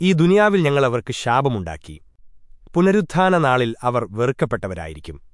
ഈ ദുനിയാവിൽ ഞങ്ങൾ അവർക്ക് ശാപമുണ്ടാക്കി. പുനരുത്ഥാന നാളിൽ അവർ വെറുക്കപ്പെട്ടവരായിരിക്കും.